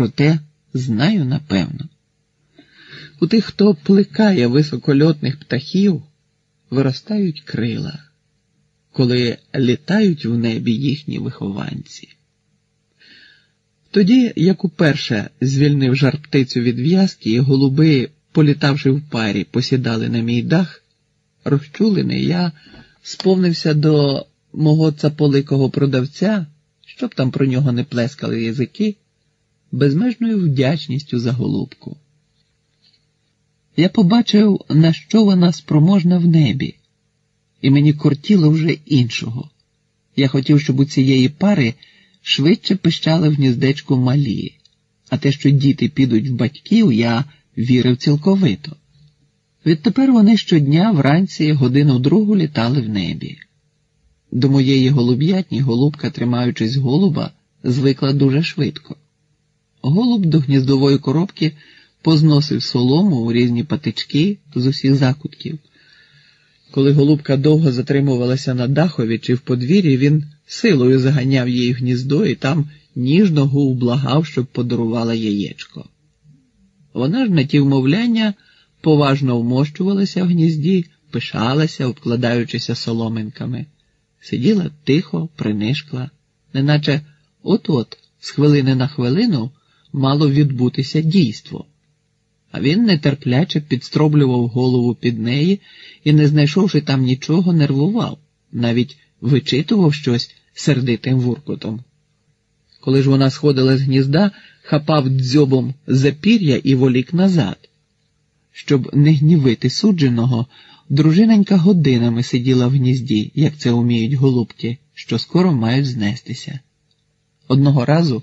проте знаю напевно. У тих, хто плекає високольотних птахів, виростають крила, коли літають в небі їхні вихованці. Тоді, як уперше звільнив жар птицю від в'язки, і голуби, політавши в парі, посідали на мій дах, розчулений, я сповнився до мого цаполикого продавця, щоб там про нього не плескали язики, безмежною вдячністю за голубку. Я побачив, на що вона спроможна в небі, і мені кортіло вже іншого. Я хотів, щоб у цієї пари швидше пищали в гніздечку малі, а те, що діти підуть в батьків, я вірив цілковито. Відтепер вони щодня вранці годину другу літали в небі. До моєї голуб'ятні голубка, тримаючись голуба, звикла дуже швидко. Голуб до гніздової коробки позносив солому у різні патички з усіх закутків. Коли голубка довго затримувалася на дахові чи в подвір'ї, він силою заганяв її в гніздо і там ніжно гув благав, щоб подарувала яєчко. Вона ж на ті вмовляння поважно вмощувалася в гнізді, пишалася, обкладаючися соломинками, сиділа тихо, принишкла, неначе от-от, з хвилини на хвилину, мало відбутися дійство. А він нетерпляче підстроблював голову під неї і, не знайшовши там нічого, нервував, навіть вичитував щось сердитим вуркотом. Коли ж вона сходила з гнізда, хапав дзьобом запір'я і волік назад. Щоб не гнівити судженого, дружиненька годинами сиділа в гнізді, як це уміють голубки, що скоро мають знестися. Одного разу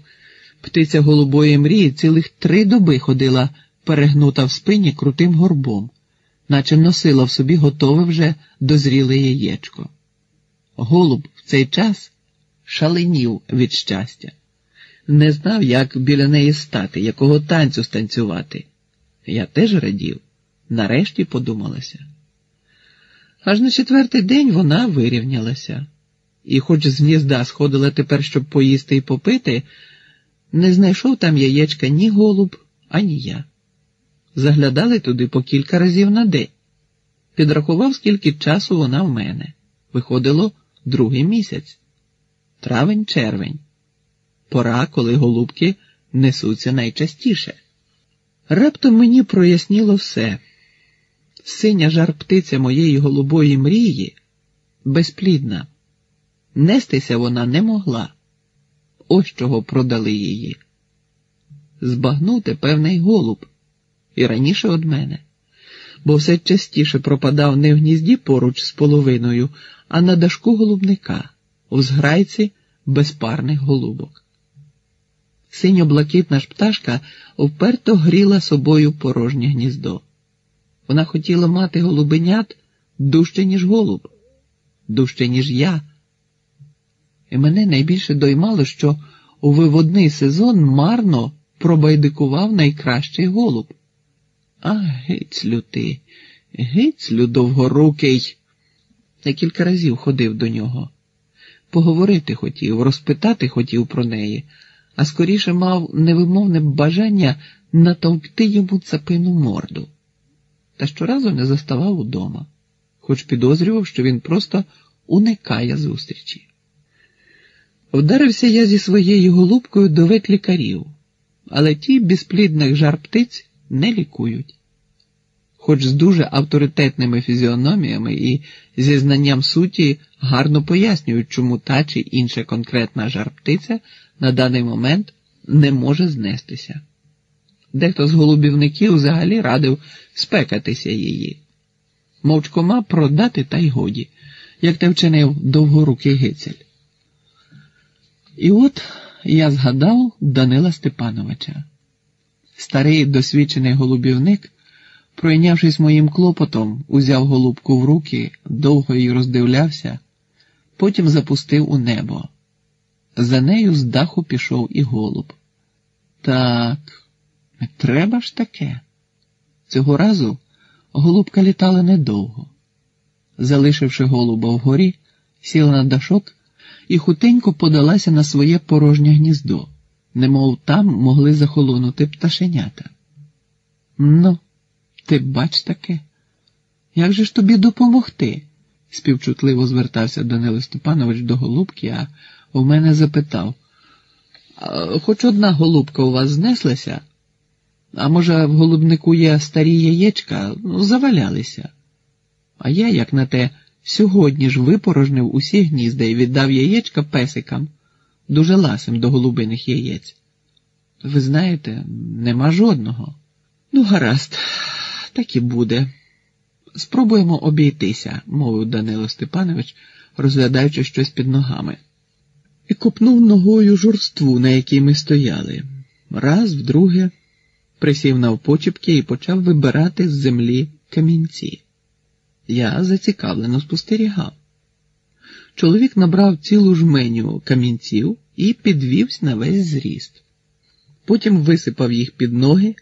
птиця голубої мрії цілих три доби ходила перегнута в спині крутим горбом, наче носила в собі готове вже дозріле яєчко. Голуб в цей час шаленів від щастя, не знав, як біля неї стати, якого танцю станцювати. Я теж радів, нарешті подумалася. Аж на четвертий день вона вирівнялася, і, хоч з гнізда сходила тепер, щоб поїсти і попити, не знайшов там яєчка ні голуб, ані я. Заглядали туди по кілька разів на день. Підрахував, скільки часу вона в мене. Виходило другий місяць, травень, червень, пора, коли голубки несуться найчастіше. Раптом мені проясніло все. Синя жар птиця моєї голубої мрії безплідна. Нестися вона не могла. Ось чого продали її. Збагнути певний голуб і раніше од мене, бо все частіше пропадав не в гнізді поруч з половиною, а на дашку голубника, у зграйці безпарних голубок. Синьо-блакитна ж пташка вперто гріла собою порожнє гніздо. Вона хотіла мати голубенят дужче, ніж голуб, дужче, ніж я. І мене найбільше доймало, що у виводний сезон марно пробайдикував найкращий голуб. А гицлю ти, гицлю довгорукий. Я кілька разів ходив до нього. Поговорити хотів, розпитати хотів про неї, а скоріше мав невимовне бажання натовкти йому цапину морду. Та щоразу не заставав удома, хоч підозрював, що він просто уникає зустрічі. Вдарився я зі своєю голубкою до ветлікарів, але ті безплідних жар птиць не лікують. Хоч з дуже авторитетними фізіономіями і зі знанням суті гарно пояснюють, чому та чи інша конкретна жар-птиця на даний момент не може знестися. Дехто з голубівників взагалі радив спекатися її, мовчкома продати та й годі, як те вчинив довгорукий гицель. І от я згадав Данила Степановича. Старий досвідчений голубівник, пройнявшись моїм клопотом, узяв голубку в руки, довго її роздивлявся, потім запустив у небо. За нею з даху пішов і голуб. Так, треба ж таке. Цього разу голубка літала недовго. Залишивши голуба вгорі, сіла на дашок і хутенько подалася на своє порожнє гніздо немов там могли захолонути пташенята. Ну, ти бач таке. Як же ж тобі допомогти? співчутливо звертався Данило Степанович до голубки, а у мене запитав. Хоч одна голубка у вас знеслася? А може, в голубнику є старі яєчка, ну, завалялися. А я, як на те, сьогодні ж випорожнив усі гнізда і віддав яєчка песикам, дуже ласим до голубиних яєць. Ви знаєте, нема жодного. Ну, гаразд, так і буде. Спробуємо обійтися, мовив Данило Степанович, розглядаючи щось під ногами, і копнув ногою журству, на якій ми стояли. Раз, вдруге, присів навпочіпки і почав вибирати з землі камінці. Я зацікавлено спостерігав. Чоловік набрав цілу жменю камінців і підвівся на весь зріст. Потім висипав їх під ноги